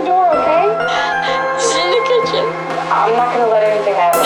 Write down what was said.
the door, okay? She's in the kitchen. I'm not gonna let anything happen.